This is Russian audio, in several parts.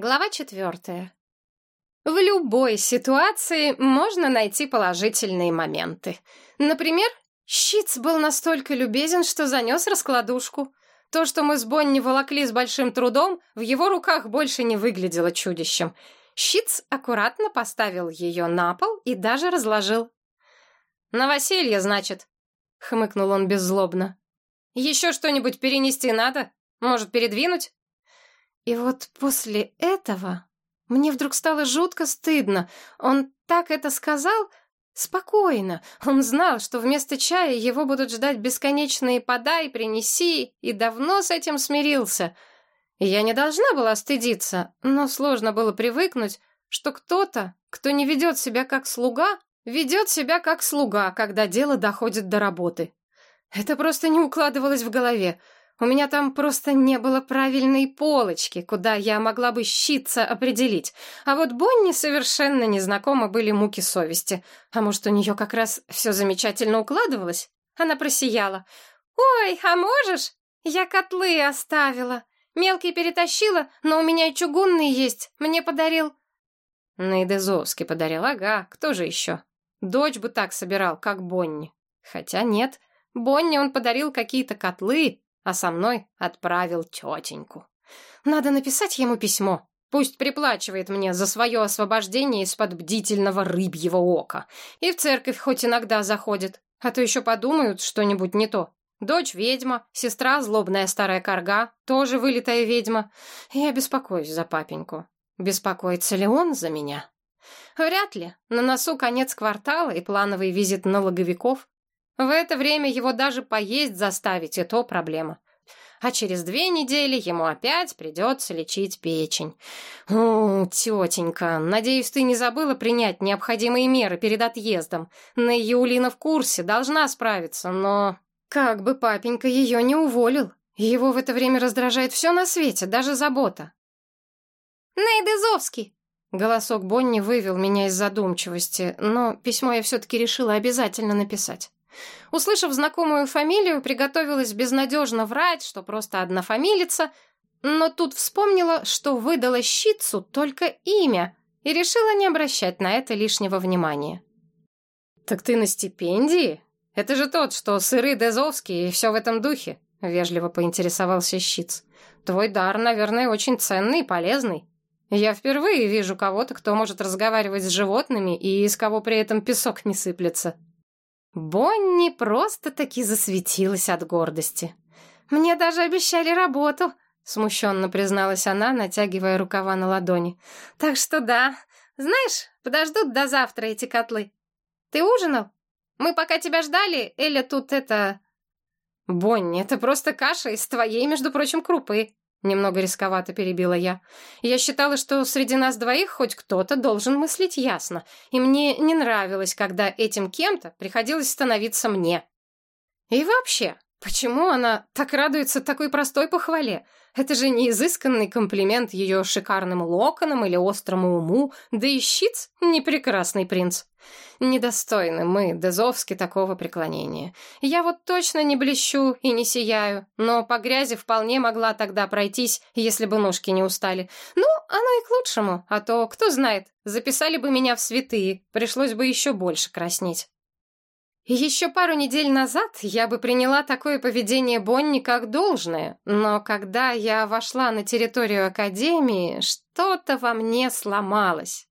Глава четвертая. В любой ситуации можно найти положительные моменты. Например, Щиц был настолько любезен, что занес раскладушку. То, что мы с Бонни волокли с большим трудом, в его руках больше не выглядело чудищем. Щиц аккуратно поставил ее на пол и даже разложил. «Новоселье, значит?» — хмыкнул он беззлобно. «Еще что-нибудь перенести надо? Может, передвинуть?» И вот после этого мне вдруг стало жутко стыдно. Он так это сказал спокойно. Он знал, что вместо чая его будут ждать бесконечные «подай», «принеси», и давно с этим смирился. я не должна была стыдиться, но сложно было привыкнуть, что кто-то, кто не ведет себя как слуга, ведет себя как слуга, когда дело доходит до работы. Это просто не укладывалось в голове. У меня там просто не было правильной полочки, куда я могла бы щица определить. А вот Бонни совершенно незнакомы были муки совести. А может, у нее как раз все замечательно укладывалось? Она просияла. «Ой, а можешь? Я котлы оставила. Мелкий перетащила, но у меня и чугунный есть. Мне подарил...» Наидезовский подарил, ага, кто же еще? Дочь бы так собирал, как Бонни. Хотя нет, Бонни он подарил какие-то котлы, а со мной отправил тетеньку. Надо написать ему письмо. Пусть приплачивает мне за свое освобождение из-под бдительного рыбьего ока. И в церковь хоть иногда заходит. А то еще подумают что-нибудь не то. Дочь ведьма, сестра злобная старая корга, тоже вылитая ведьма. Я беспокоюсь за папеньку. Беспокоится ли он за меня? Вряд ли. На носу конец квартала и плановый визит налоговиков. В это время его даже поесть заставить, и то проблема. А через две недели ему опять придется лечить печень. О, тетенька, надеюсь, ты не забыла принять необходимые меры перед отъездом. На Юлина в курсе, должна справиться, но... Как бы папенька ее не уволил. Его в это время раздражает все на свете, даже забота. «Нейдезовский!» Голосок Бонни вывел меня из задумчивости, но письмо я все-таки решила обязательно написать. Услышав знакомую фамилию, приготовилась безнадежно врать, что просто однофамилица, но тут вспомнила, что выдала щитцу только имя и решила не обращать на это лишнего внимания. «Так ты на стипендии? Это же тот, что сыры Дезовский и все в этом духе», — вежливо поинтересовался щиц. «Твой дар, наверное, очень ценный и полезный. Я впервые вижу кого-то, кто может разговаривать с животными и из кого при этом песок не сыплется». Бонни просто-таки засветилась от гордости. «Мне даже обещали работу», — смущенно призналась она, натягивая рукава на ладони. «Так что да. Знаешь, подождут до завтра эти котлы. Ты ужинал? Мы пока тебя ждали, Эля тут это...» «Бонни, это просто каша из твоей, между прочим, крупы», Немного рисковато перебила я. Я считала, что среди нас двоих хоть кто-то должен мыслить ясно, и мне не нравилось, когда этим кем-то приходилось становиться мне. И вообще, почему она так радуется такой простой похвале? Это же не изысканный комплимент ее шикарным локонам или острому уму, да и щиц — не принц. Недостойны мы, Дезовски, такого преклонения. Я вот точно не блещу и не сияю, но по грязи вполне могла тогда пройтись, если бы ножки не устали. Ну, оно и к лучшему, а то, кто знает, записали бы меня в святые, пришлось бы еще больше краснеть. Еще пару недель назад я бы приняла такое поведение Бонни как должное, но когда я вошла на территорию Академии, что-то во мне сломалось.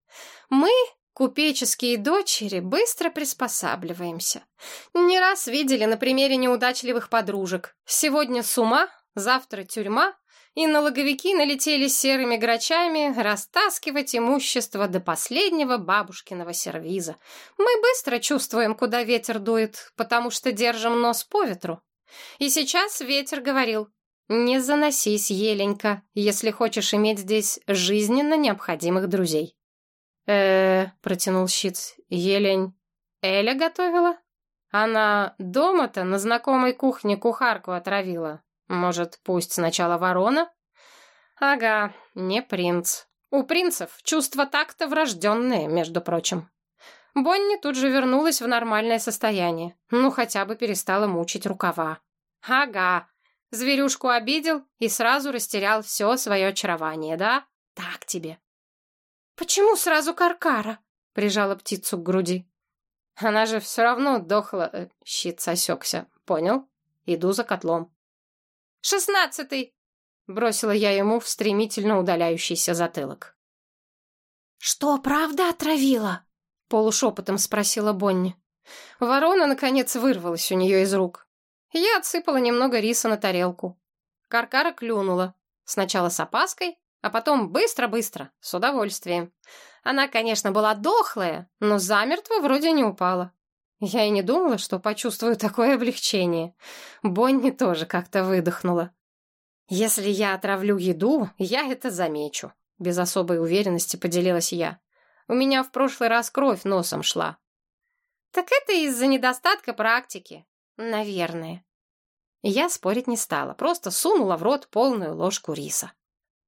Мы, купеческие дочери, быстро приспосабливаемся. Не раз видели на примере неудачливых подружек. Сегодня с ума, завтра тюрьма, и налоговики налетели серыми грачами растаскивать имущество до последнего бабушкиного сервиза. Мы быстро чувствуем, куда ветер дует, потому что держим нос по ветру. И сейчас ветер говорил, не заносись, Еленька, если хочешь иметь здесь жизненно необходимых друзей. э протянул щиц, Елень, Эля готовила? Она дома-то на знакомой кухне кухарку отравила. Может, пусть сначала ворона? Ага, не принц. У принцев чувства так-то врожденные, между прочим. Бонни тут же вернулась в нормальное состояние. Ну, хотя бы перестала мучить рукава. Ага, зверюшку обидел и сразу растерял все свое очарование, да? Так тебе. Почему сразу Каркара? Прижала птицу к груди. Она же все равно дохла. Э, щит сосекся. Понял? Иду за котлом. «Шестнадцатый!» — бросила я ему в стремительно удаляющийся затылок. «Что, правда отравила?» — полушепотом спросила Бонни. Ворона, наконец, вырвалась у нее из рук. Я отсыпала немного риса на тарелку. Каркара клюнула. Сначала с опаской, а потом быстро-быстро, с удовольствием. Она, конечно, была дохлая, но замертво вроде не упала. Я и не думала, что почувствую такое облегчение. Бонни тоже как-то выдохнула. «Если я отравлю еду, я это замечу», — без особой уверенности поделилась я. «У меня в прошлый раз кровь носом шла». «Так это из-за недостатка практики». «Наверное». Я спорить не стала, просто сунула в рот полную ложку риса.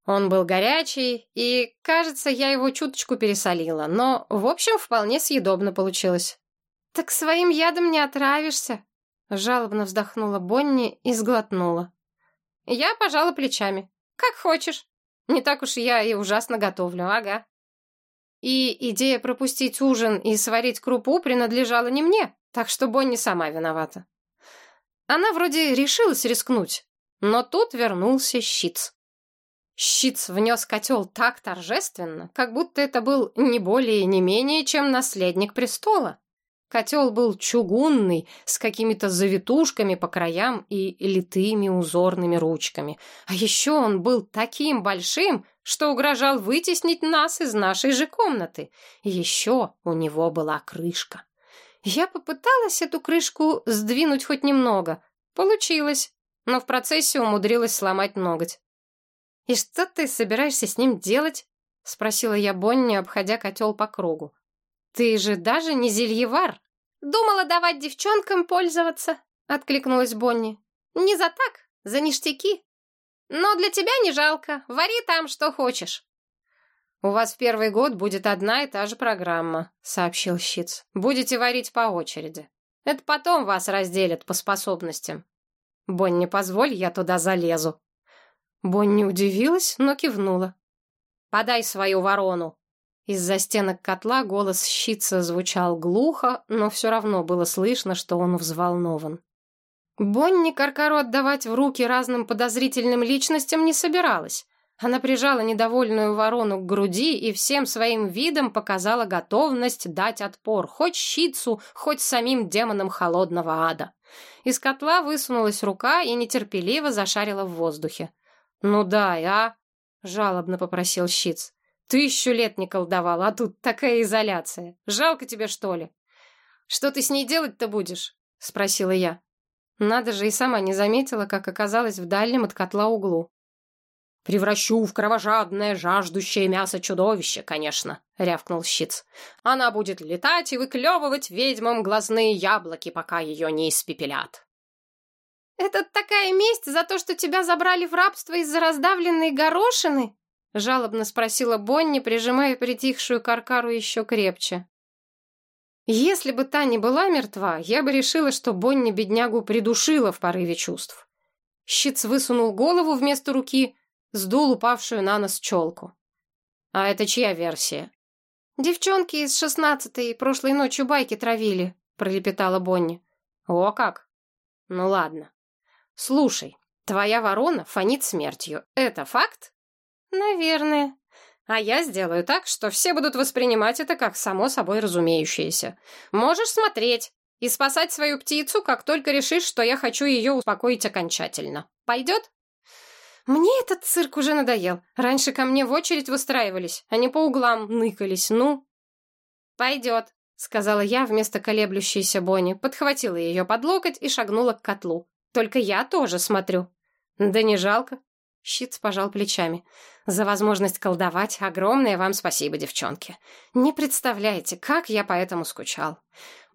Он был горячий, и, кажется, я его чуточку пересолила, но, в общем, вполне съедобно получилось. «Так своим ядом не отравишься», — жалобно вздохнула Бонни и сглотнула. Я пожала плечами. «Как хочешь. Не так уж я и ужасно готовлю, ага». И идея пропустить ужин и сварить крупу принадлежала не мне, так что Бонни сама виновата. Она вроде решилась рискнуть, но тут вернулся Щиц. Щиц внес котел так торжественно, как будто это был не более и не менее, чем наследник престола. Котел был чугунный, с какими-то завитушками по краям и литыми узорными ручками. А еще он был таким большим, что угрожал вытеснить нас из нашей же комнаты. Еще у него была крышка. Я попыталась эту крышку сдвинуть хоть немного. Получилось, но в процессе умудрилась сломать ноготь. «И что ты собираешься с ним делать?» — спросила я Бонни, обходя котел по кругу. «Ты же даже не зельевар!» «Думала давать девчонкам пользоваться», — откликнулась Бонни. «Не за так, за ништяки. Но для тебя не жалко, вари там, что хочешь». «У вас в первый год будет одна и та же программа», — сообщил Щиц. «Будете варить по очереди. Это потом вас разделят по способностям». «Бонни, позволь, я туда залезу». Бонни удивилась, но кивнула. «Подай свою ворону», из-за стенок котла голос щица звучал глухо, но все равно было слышно, что он взволнован. Бонни Каркару отдавать в руки разным подозрительным личностям не собиралась. Она прижала недовольную ворону к груди и всем своим видом показала готовность дать отпор хоть щицу, хоть самим демонам холодного ада. Из котла высунулась рука и нетерпеливо зашарила в воздухе. «Ну да, а?» — жалобно попросил щиц. Тысячу лет не колдовал, а тут такая изоляция. Жалко тебе, что ли? Что ты с ней делать-то будешь? Спросила я. Надо же, и сама не заметила, как оказалась в дальнем от котла углу. «Превращу в кровожадное, жаждущее мясо чудовище, конечно», — рявкнул Щиц. «Она будет летать и выклевывать ведьмам глазные яблоки, пока ее не испепелят». «Это такая месть за то, что тебя забрали в рабство из-за раздавленной горошины?» — жалобно спросила Бонни, прижимая притихшую каркару еще крепче. Если бы та не была мертва, я бы решила, что Бонни беднягу придушила в порыве чувств. Щиц высунул голову вместо руки, сдул упавшую на нос челку. «А это чья версия?» «Девчонки из шестнадцатой прошлой ночью байки травили», — пролепетала Бонни. «О как! Ну ладно. Слушай, твоя ворона фонит смертью. Это факт?» Наверное. А я сделаю так, что все будут воспринимать это как само собой разумеющееся. Можешь смотреть и спасать свою птицу, как только решишь, что я хочу ее успокоить окончательно. Пойдет? Мне этот цирк уже надоел. Раньше ко мне в очередь выстраивались, они по углам ныкались, ну. Пойдет, сказала я вместо колеблющейся Бонни, подхватила ее под локоть и шагнула к котлу. Только я тоже смотрю. Да не жалко. Щиц пожал плечами. «За возможность колдовать огромное вам спасибо, девчонки. Не представляете, как я по этому скучал.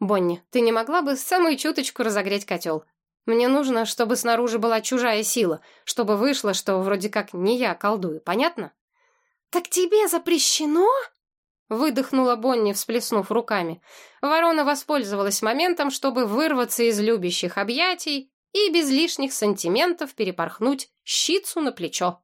Бонни, ты не могла бы самую чуточку разогреть котел? Мне нужно, чтобы снаружи была чужая сила, чтобы вышло, что вроде как не я колдую, понятно?» «Так тебе запрещено?» Выдохнула Бонни, всплеснув руками. Ворона воспользовалась моментом, чтобы вырваться из любящих объятий и без лишних сантиментов перепорхнуть щицу на плечо.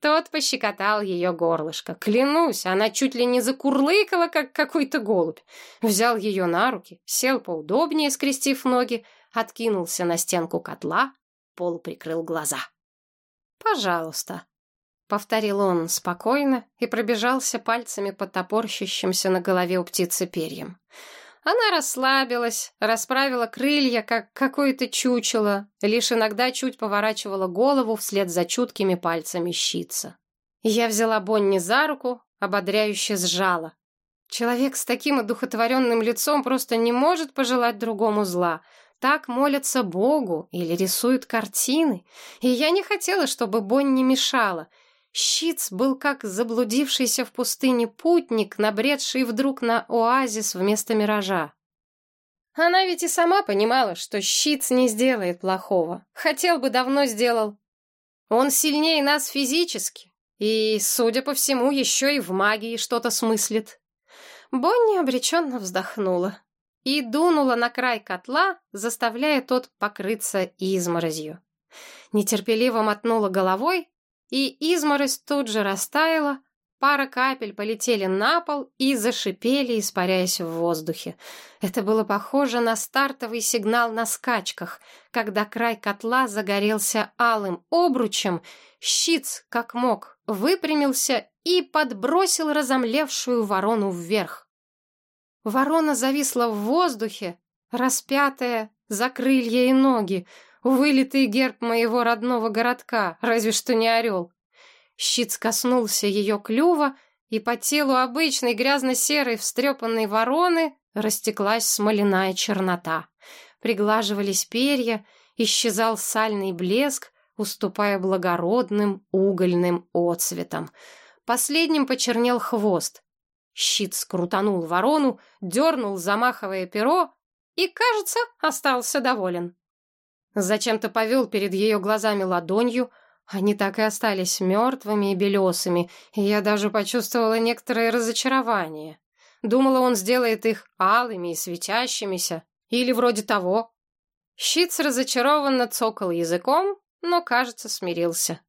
Тот пощекотал ее горлышко. Клянусь, она чуть ли не закурлыкала, как какой-то голубь. Взял ее на руки, сел поудобнее, скрестив ноги, откинулся на стенку котла, пол прикрыл глаза. «Пожалуйста», — повторил он спокойно и пробежался пальцами по топорщащимся на голове у птицы перьям. Она расслабилась, расправила крылья, как какое-то чучело, лишь иногда чуть поворачивала голову вслед за чуткими пальцами щица. Я взяла Бонни за руку, ободряюще сжала. Человек с таким одухотворенным лицом просто не может пожелать другому зла. Так молятся Богу или рисуют картины. И я не хотела, чтобы Бонни мешала — Щиц был как заблудившийся в пустыне путник, набредший вдруг на оазис вместо миража. Она ведь и сама понимала, что Щиц не сделает плохого. Хотел бы, давно сделал. Он сильнее нас физически, и, судя по всему, еще и в магии что-то смыслит. Бонни обреченно вздохнула и дунула на край котла, заставляя тот покрыться изморозью. Нетерпеливо мотнула головой, и изморозь тут же растаяла, пара капель полетели на пол и зашипели, испаряясь в воздухе. Это было похоже на стартовый сигнал на скачках, когда край котла загорелся алым обручем, щиц, как мог, выпрямился и подбросил разомлевшую ворону вверх. Ворона зависла в воздухе, распятая за крылья и ноги, Вылитый герб моего родного городка, разве что не орел. Щит коснулся ее клюва, и по телу обычной грязно-серой встрепанной вороны растеклась смоляная чернота. Приглаживались перья, исчезал сальный блеск, уступая благородным угольным отцветам. Последним почернел хвост. Щит скрутанул ворону, дернул, замахивая перо, и, кажется, остался доволен. Зачем-то повел перед ее глазами ладонью. Они так и остались мертвыми и белесыми, и я даже почувствовала некоторое разочарование. Думала, он сделает их алыми и светящимися, или вроде того. Щиц разочарованно цокал языком, но, кажется, смирился.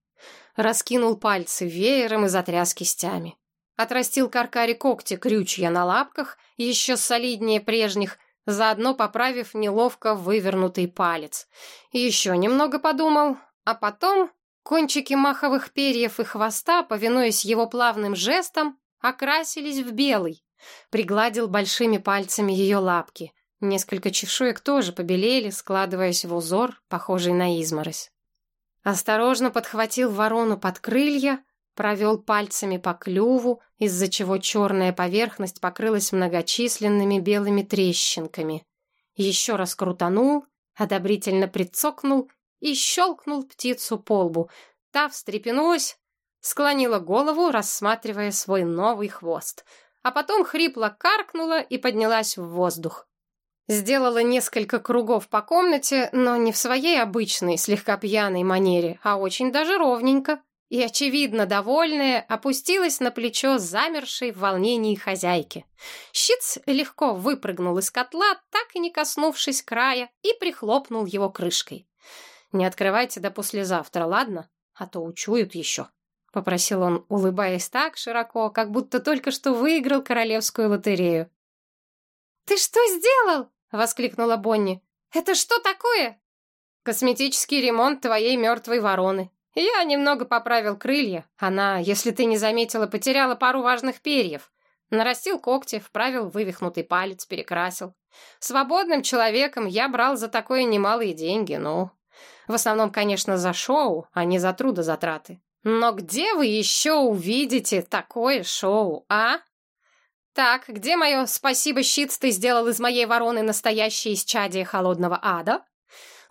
Раскинул пальцы веером и затряс кистями. Отрастил каркаре когти крючья на лапках, еще солиднее прежних, заодно поправив неловко вывернутый палец. Еще немного подумал, а потом кончики маховых перьев и хвоста, повинуясь его плавным жестам, окрасились в белый. Пригладил большими пальцами ее лапки. Несколько чешуек тоже побелели, складываясь в узор, похожий на изморозь. Осторожно подхватил ворону под крылья, провел пальцами по клюву, из-за чего черная поверхность покрылась многочисленными белыми трещинками. Еще раз крутанул, одобрительно прицокнул и щелкнул птицу по лбу. Та встрепенулась, склонила голову, рассматривая свой новый хвост, а потом хрипло каркнула и поднялась в воздух. Сделала несколько кругов по комнате, но не в своей обычной, слегка пьяной манере, а очень даже ровненько и, очевидно довольная, опустилась на плечо замершей в волнении хозяйки. Щиц легко выпрыгнул из котла, так и не коснувшись края, и прихлопнул его крышкой. «Не открывайте до послезавтра, ладно? А то учуют еще», — попросил он, улыбаясь так широко, как будто только что выиграл королевскую лотерею. «Ты что сделал?» — воскликнула Бонни. «Это что такое?» «Косметический ремонт твоей мертвой вороны», я немного поправил крылья. Она, если ты не заметила, потеряла пару важных перьев. Нарастил когти, вправил вывихнутый палец, перекрасил. Свободным человеком я брал за такое немалые деньги, ну... В основном, конечно, за шоу, а не за трудозатраты. Но где вы еще увидите такое шоу, а? Так, где мое «спасибо, щит, ты сделал из моей вороны настоящее исчадие холодного ада»?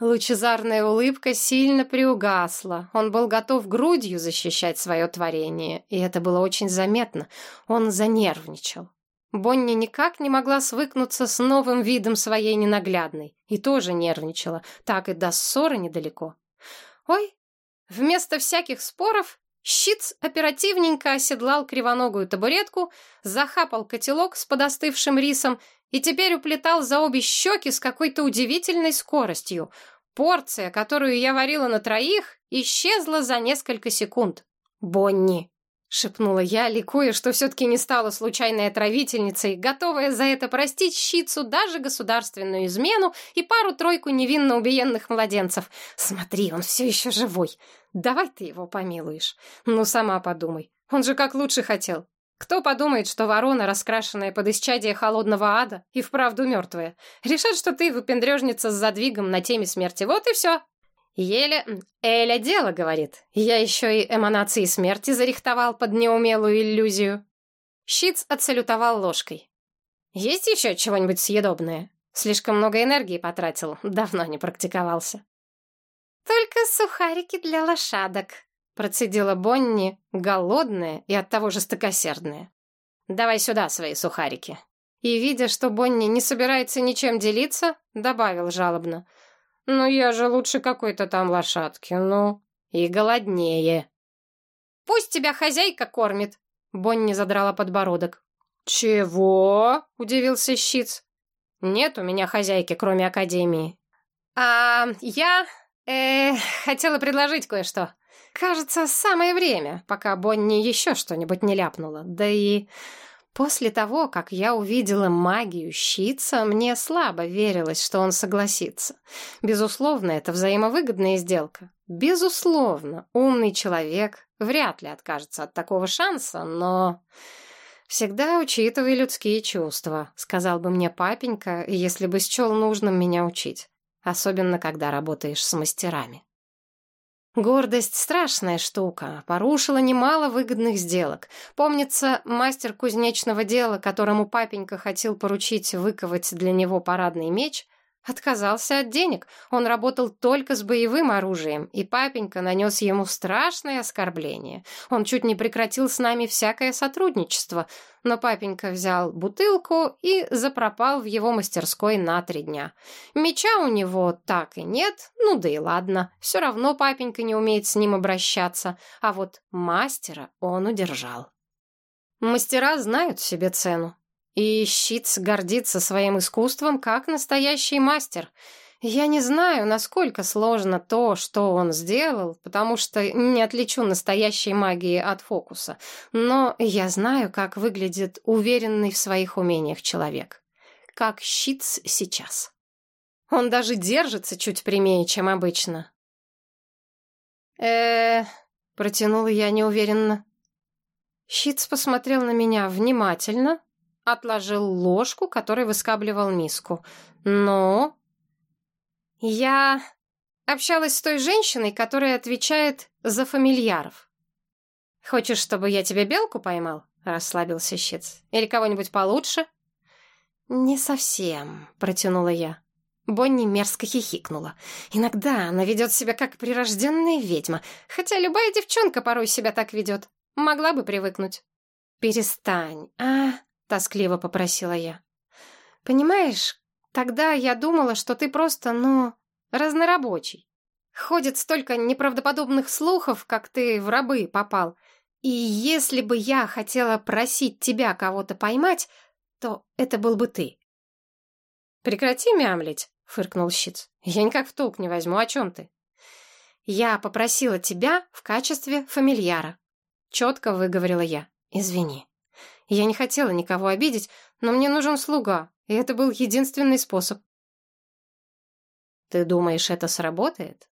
Лучезарная улыбка сильно приугасла. Он был готов грудью защищать свое творение, и это было очень заметно. Он занервничал. Бонни никак не могла свыкнуться с новым видом своей ненаглядной и тоже нервничала, так и до ссоры недалеко. Ой, вместо всяких споров Щиц оперативненько оседлал кривоногую табуретку, захапал котелок с подостывшим рисом и теперь уплетал за обе щеки с какой-то удивительной скоростью. Порция, которую я варила на троих, исчезла за несколько секунд. «Бонни!» — шепнула я, ликуя, что все-таки не стала случайной отравительницей, готовая за это простить щицу даже государственную измену и пару-тройку невинно убиенных младенцев. «Смотри, он все еще живой. Давай ты его помилуешь. Ну, сама подумай. Он же как лучше хотел. Кто подумает, что ворона, раскрашенная под исчадие холодного ада, и вправду мертвая? Решат, что ты выпендрежница с задвигом на теме смерти. Вот и все. Еле... Эля дело, говорит. Я еще и эманации смерти зарихтовал под неумелую иллюзию. Щиц отсалютовал ложкой. Есть еще чего-нибудь съедобное? Слишком много энергии потратил, давно не практиковался. Только сухарики для лошадок, Процедила Бонни, голодная и оттого жестокосердная. «Давай сюда свои сухарики». И, видя, что Бонни не собирается ничем делиться, добавил жалобно. «Ну, я же лучше какой-то там лошадки, ну, и голоднее». «Пусть тебя хозяйка кормит», — Бонни задрала подбородок. «Чего?» — удивился Щиц. «Нет у меня хозяйки, кроме Академии». «А я... э хотела предложить кое-что». Кажется, самое время, пока Бонни еще что-нибудь не ляпнула. Да и после того, как я увидела магию щица, мне слабо верилось, что он согласится. Безусловно, это взаимовыгодная сделка. Безусловно, умный человек вряд ли откажется от такого шанса, но... «Всегда учитывай людские чувства», — сказал бы мне папенька, если бы счел нужным меня учить. Особенно, когда работаешь с мастерами. Гордость — страшная штука, порушила немало выгодных сделок. Помнится, мастер кузнечного дела, которому папенька хотел поручить выковать для него парадный меч, Отказался от денег. Он работал только с боевым оружием, и папенька нанес ему страшное оскорбление. Он чуть не прекратил с нами всякое сотрудничество, но папенька взял бутылку и запропал в его мастерской на три дня. Меча у него так и нет, ну да и ладно. Все равно папенька не умеет с ним обращаться, а вот мастера он удержал. Мастера знают себе цену. И Щиц гордится своим искусством как настоящий мастер. Я не знаю, насколько сложно то, что он сделал, потому что не отличу настоящей магии от фокуса. Но я знаю, как выглядит уверенный в своих умениях человек. Как Щиц сейчас. Он даже держится чуть прямее, чем обычно. э протянула я неуверенно. Щиц посмотрел на меня внимательно, отложил ложку, которой выскабливал миску. «Но...» «Я общалась с той женщиной, которая отвечает за фамильяров». «Хочешь, чтобы я тебе белку поймал?» — расслабился щец. «Или кого-нибудь получше?» «Не совсем», — протянула я. Бонни мерзко хихикнула. «Иногда она ведет себя как прирожденная ведьма, хотя любая девчонка порой себя так ведет. Могла бы привыкнуть». «Перестань, а?» Тоскливо попросила я. Понимаешь, тогда я думала, что ты просто, ну, разнорабочий. Ходит столько неправдоподобных слухов, как ты в рабы попал. И если бы я хотела просить тебя кого-то поймать, то это был бы ты. Прекрати мямлить, фыркнул Щиц. Я никак в толк не возьму, о чем ты? Я попросила тебя в качестве фамильяра. Четко выговорила я. Извини. Я не хотела никого обидеть, но мне нужен слуга, и это был единственный способ. Ты думаешь, это сработает?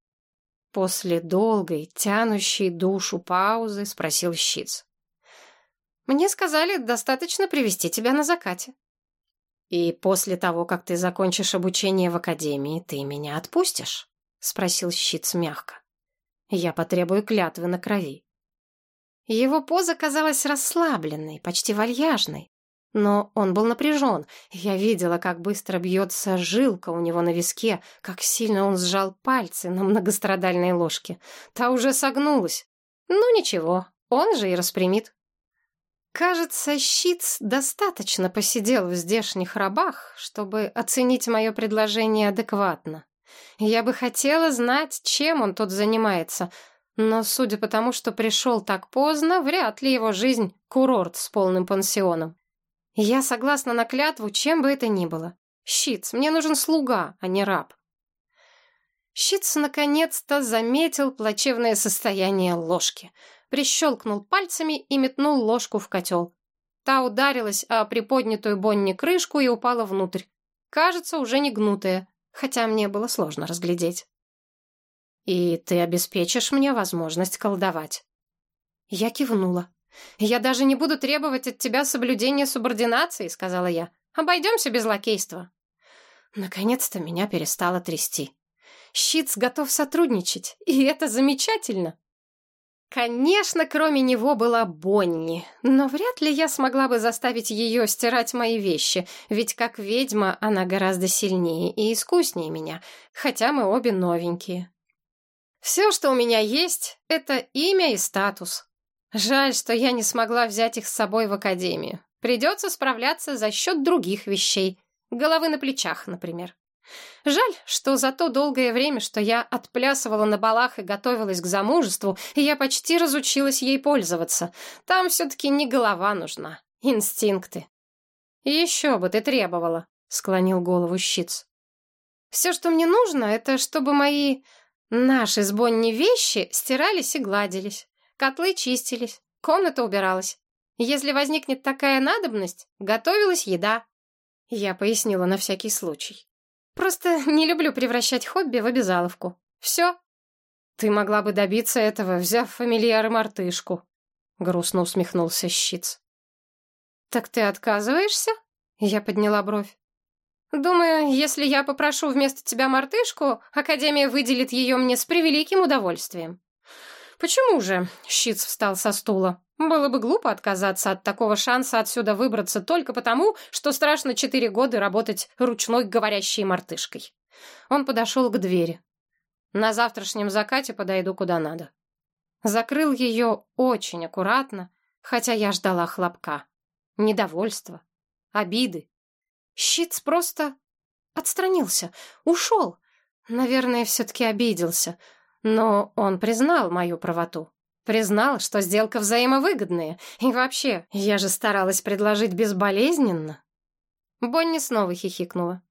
После долгой, тянущей душу паузы спросил Щиц. Мне сказали, достаточно привести тебя на закате. И после того, как ты закончишь обучение в академии, ты меня отпустишь? Спросил Щиц мягко. Я потребую клятвы на крови. Его поза казалась расслабленной, почти вальяжной. Но он был напряжен. Я видела, как быстро бьется жилка у него на виске, как сильно он сжал пальцы на многострадальной ложке. Та уже согнулась. Ну ничего, он же и распрямит. Кажется, Щиц достаточно посидел в здешних рабах, чтобы оценить мое предложение адекватно. Я бы хотела знать, чем он тут занимается — но, судя по тому, что пришел так поздно, вряд ли его жизнь — курорт с полным пансионом. Я согласна на клятву, чем бы это ни было. Щиц, мне нужен слуга, а не раб. Щиц наконец-то заметил плачевное состояние ложки. прищелкнул пальцами и метнул ложку в котел. Та ударилась о приподнятую Бонни крышку и упала внутрь. Кажется, уже не гнутая, хотя мне было сложно разглядеть. «И ты обеспечишь мне возможность колдовать?» Я кивнула. «Я даже не буду требовать от тебя соблюдения субординации», — сказала я. «Обойдемся без лакейства». Наконец-то меня перестало трясти. Щитс готов сотрудничать, и это замечательно. Конечно, кроме него была Бонни, но вряд ли я смогла бы заставить ее стирать мои вещи, ведь как ведьма она гораздо сильнее и искуснее меня, хотя мы обе новенькие. Все, что у меня есть, это имя и статус. Жаль, что я не смогла взять их с собой в академию. Придется справляться за счет других вещей, головы на плечах, например. Жаль, что за то долгое время, что я отплясывала на балах и готовилась к замужеству, я почти разучилась ей пользоваться. Там все-таки не голова нужна, инстинкты. «Еще бы ты требовала», — склонил голову щиц. «Все, что мне нужно, это чтобы мои, наши с Бонни вещи стирались и гладились, котлы чистились, комната убиралась. Если возникнет такая надобность, готовилась еда». Я пояснила на всякий случай. Просто не люблю превращать хобби в обязаловку. Все. Ты могла бы добиться этого, взяв фамильяр и мартышку. Грустно усмехнулся Щиц. Так ты отказываешься? Я подняла бровь. Думаю, если я попрошу вместо тебя мартышку, Академия выделит ее мне с превеликим удовольствием. Почему же? Щиц встал со стула. Было бы глупо отказаться от такого шанса отсюда выбраться только потому, что страшно четыре года работать ручной говорящей мартышкой. Он подошел к двери. На завтрашнем закате подойду куда надо. Закрыл ее очень аккуратно, хотя я ждала хлопка. Недовольства, обиды. Щиц просто отстранился, ушел. Наверное, все-таки обиделся. Но он признал мою правоту. Признал, что сделка взаимовыгодная. И вообще, я же старалась предложить безболезненно. Бонни снова хихикнула.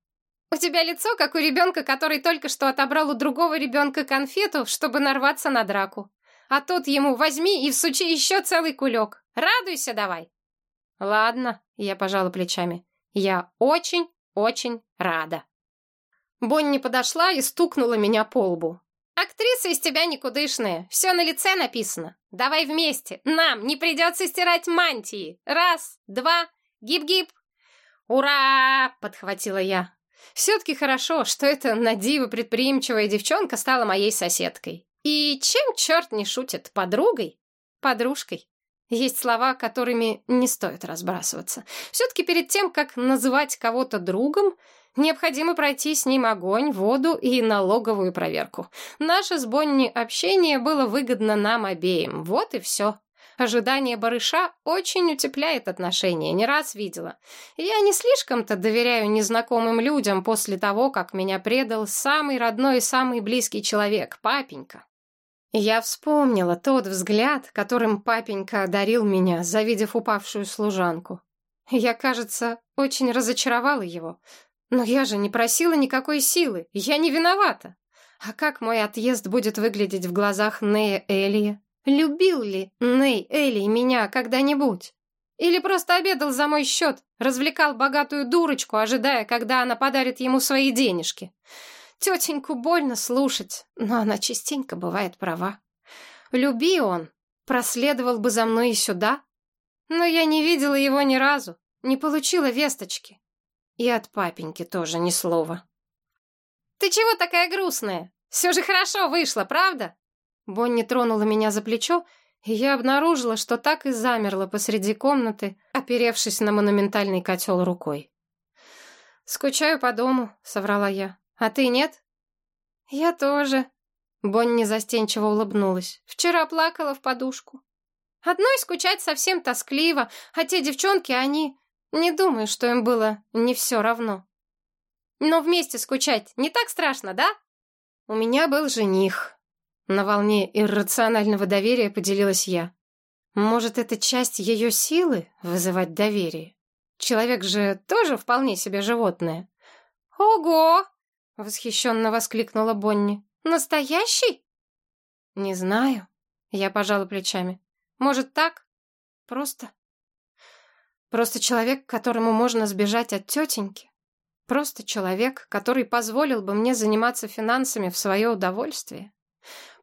«У тебя лицо, как у ребенка, который только что отобрал у другого ребенка конфету, чтобы нарваться на драку. А тут ему возьми и всучи еще целый кулек. Радуйся давай!» «Ладно», — я пожала плечами. «Я очень-очень рада». Бонни подошла и стукнула меня по лбу. Актриса из тебя никудышная, все на лице написано. Давай вместе, нам не придется стирать мантии. Раз, два, гип-гип. Ура! Подхватила я. Все-таки хорошо, что эта надиво предприимчивая девчонка стала моей соседкой. И чем черт не шутит, подругой? Подружкой. Есть слова, которыми не стоит разбрасываться. Все-таки перед тем, как называть кого-то другом, Необходимо пройти с ним огонь, воду и налоговую проверку. Наше с Бонни общение было выгодно нам обеим. Вот и все. Ожидание барыша очень утепляет отношения, не раз видела. Я не слишком-то доверяю незнакомым людям после того, как меня предал самый родной и самый близкий человек, папенька. Я вспомнила тот взгляд, которым папенька одарил меня, завидев упавшую служанку. Я, кажется, очень разочаровала его. Но я же не просила никакой силы, я не виновата. А как мой отъезд будет выглядеть в глазах Нея Элия? Любил ли Ней Элий меня когда-нибудь? Или просто обедал за мой счет, развлекал богатую дурочку, ожидая, когда она подарит ему свои денежки? Тетеньку больно слушать, но она частенько бывает права. Люби он, проследовал бы за мной и сюда. Но я не видела его ни разу, не получила весточки. И от папеньки тоже ни слова. «Ты чего такая грустная? Все же хорошо вышло, правда?» Бонни тронула меня за плечо, и я обнаружила, что так и замерла посреди комнаты, оперевшись на монументальный котел рукой. «Скучаю по дому», — соврала я. «А ты нет?» «Я тоже», — Бонни застенчиво улыбнулась. «Вчера плакала в подушку. Одной скучать совсем тоскливо, а те девчонки, они... Не думаю, что им было не все равно. Но вместе скучать не так страшно, да? У меня был жених. На волне иррационального доверия поделилась я. Может, это часть ее силы — вызывать доверие? Человек же тоже вполне себе животное. «Ого!» — восхищенно воскликнула Бонни. «Настоящий?» «Не знаю», — я пожала плечами. Может, так? Просто... Просто человек, которому можно сбежать от тетеньки. Просто человек, который позволил бы мне заниматься финансами в свое удовольствие.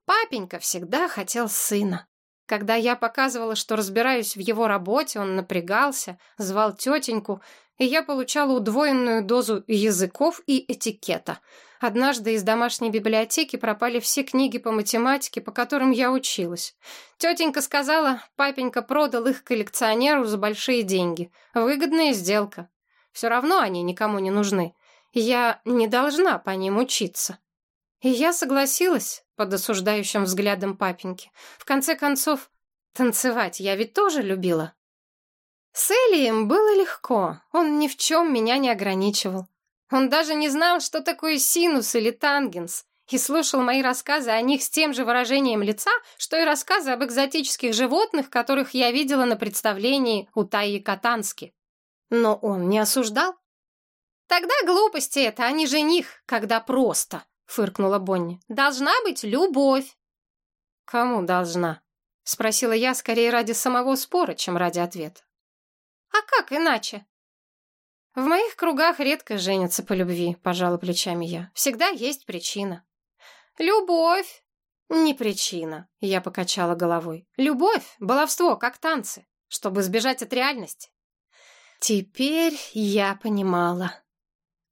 Папенька всегда хотел сына. Когда я показывала, что разбираюсь в его работе, он напрягался, звал тетеньку, я получала удвоенную дозу языков и этикета. Однажды из домашней библиотеки пропали все книги по математике, по которым я училась. Тетенька сказала, папенька продал их коллекционеру за большие деньги. Выгодная сделка. Все равно они никому не нужны. Я не должна по ним учиться. И я согласилась под осуждающим взглядом папеньки. В конце концов, танцевать я ведь тоже любила. С Элием было легко, он ни в чем меня не ограничивал. Он даже не знал, что такое синус или тангенс, и слушал мои рассказы о них с тем же выражением лица, что и рассказы об экзотических животных, которых я видела на представлении у Таи Катански. Но он не осуждал. Тогда глупости это, а не жених, когда просто. — фыркнула Бонни. «Должна быть любовь». «Кому должна?» — спросила я скорее ради самого спора, чем ради ответа. «А как иначе?» «В моих кругах редко женятся по любви», — пожала плечами я. «Всегда есть причина». «Любовь!» «Не причина», — я покачала головой. «Любовь — баловство, как танцы, чтобы сбежать от реальности». Теперь я понимала.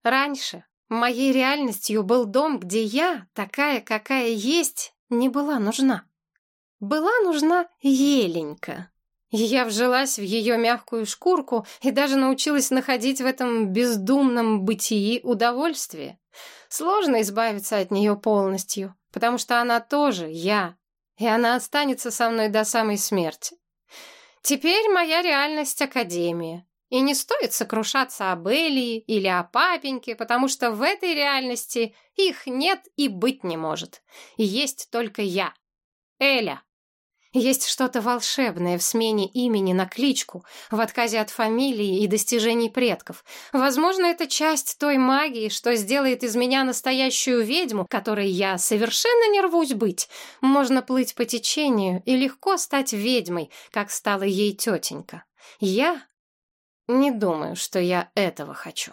Раньше Моей реальностью был дом, где я, такая, какая есть, не была нужна. Была нужна Еленька. Я вжилась в ее мягкую шкурку и даже научилась находить в этом бездумном бытии удовольствие. Сложно избавиться от нее полностью, потому что она тоже я, и она останется со мной до самой смерти. Теперь моя реальность — Академия. И не стоит сокрушаться об Элии или о папеньке, потому что в этой реальности их нет и быть не может. Есть только я, Эля. Есть что-то волшебное в смене имени на кличку, в отказе от фамилии и достижений предков. Возможно, это часть той магии, что сделает из меня настоящую ведьму, которой я совершенно не рвусь быть. Можно плыть по течению и легко стать ведьмой, как стала ей тетенька. Я не думаю, что я этого хочу.